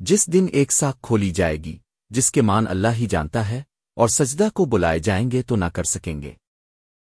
جس دن ایک ساکھ کھولی جائے گی، جس کے مان اللہ ہی جانتا ہے اور سجدہ کو بلائے جائیں گے تو نہ کر سکیں گے۔